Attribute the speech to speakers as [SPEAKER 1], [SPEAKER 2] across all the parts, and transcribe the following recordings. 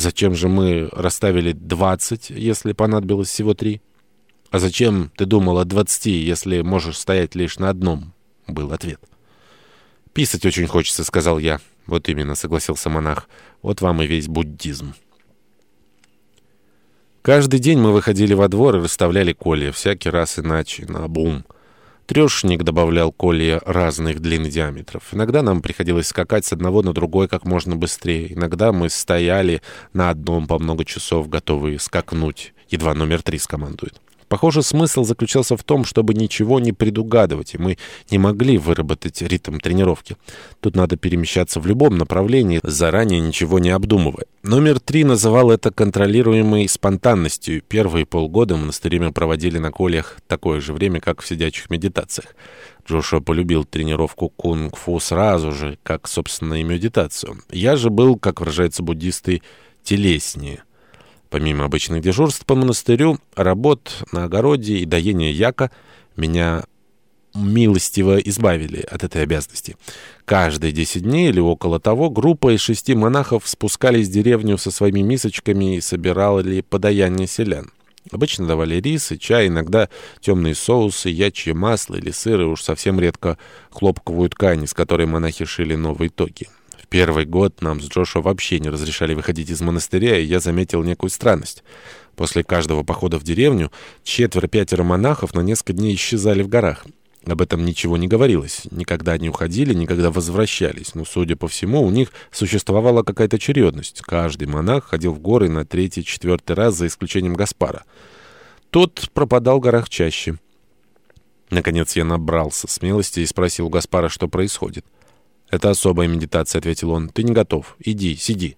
[SPEAKER 1] Зачем же мы расставили двадцать, если понадобилось всего три? А зачем ты думал о двадцати, если можешь стоять лишь на одном? Был ответ. «Писать очень хочется», — сказал я. «Вот именно», — согласился монах. «Вот вам и весь буддизм». Каждый день мы выходили во двор и расставляли колья, всякий раз иначе, на бум. Трешник добавлял колья разных длин и диаметров. Иногда нам приходилось скакать с одного на другой как можно быстрее. Иногда мы стояли на одном по много часов, готовые скакнуть. Едва номер три скомандует. Похоже, смысл заключался в том, чтобы ничего не предугадывать, и мы не могли выработать ритм тренировки. Тут надо перемещаться в любом направлении, заранее ничего не обдумывая. Номер три называл это контролируемой спонтанностью. Первые полгода мы проводили на колях такое же время, как в сидячих медитациях. Джошуа полюбил тренировку кунг-фу сразу же, как, собственно, и медитацию. Я же был, как выражаются буддисты, телеснее. Помимо обычных дежурств по монастырю, работ на огороде и доения яка, меня милостиво избавили от этой обязанности. Каждые десять дней или около того группа из шести монахов спускались в деревню со своими мисочками и собирали подаяние селян. Обычно давали рис и чай, иногда темные соусы, ячье масло или сыр, и уж совсем редко хлопковую ткань, из которой монахи шили новые тоги первый год нам с Джошуа вообще не разрешали выходить из монастыря, и я заметил некую странность. После каждого похода в деревню четверо-пятеро монахов на несколько дней исчезали в горах. Об этом ничего не говорилось. Никогда не уходили, никогда возвращались. Но, судя по всему, у них существовала какая-то очередность. Каждый монах ходил в горы на третий-четвертый раз, за исключением Гаспара. Тот пропадал в горах чаще. Наконец я набрался смелости и спросил у Гаспара, что происходит. «Это особая медитация», — ответил он. «Ты не готов. Иди, сиди».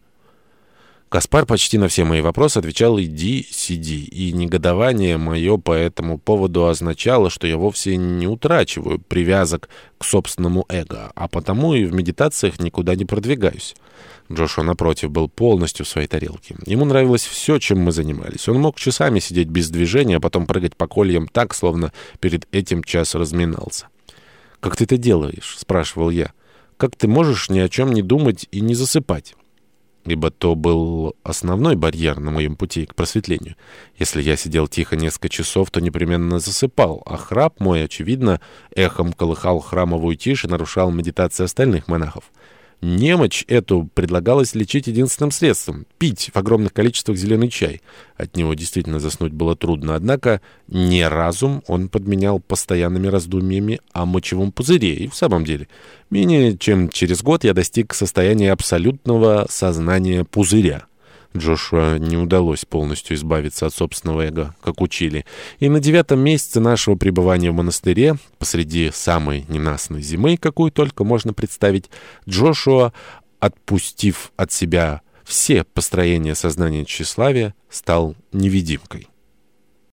[SPEAKER 1] Каспар почти на все мои вопросы отвечал «иди, сиди», и негодование мое по этому поводу означало, что я вовсе не утрачиваю привязок к собственному эго, а потому и в медитациях никуда не продвигаюсь. Джошуа, напротив, был полностью в своей тарелке. Ему нравилось все, чем мы занимались. Он мог часами сидеть без движения, а потом прыгать по кольям так, словно перед этим час разминался. «Как ты это делаешь?» — спрашивал я. Как ты можешь ни о чем не думать и не засыпать? Ибо то был основной барьер на моем пути к просветлению. Если я сидел тихо несколько часов, то непременно засыпал, а храп мой, очевидно, эхом колыхал храмовую тишь и нарушал медитации остальных монахов. Немочь эту предлагалось лечить единственным средством — пить в огромных количествах зеленый чай. От него действительно заснуть было трудно, однако не разум он подменял постоянными раздумьями о мочевом пузыре. И в самом деле, менее чем через год я достиг состояния абсолютного сознания пузыря. Джошуа не удалось полностью избавиться от собственного эго, как учили. И на девятом месяце нашего пребывания в монастыре, посреди самой ненастной зимы, какую только можно представить, Джошуа, отпустив от себя все построения сознания тщеславия, стал невидимкой.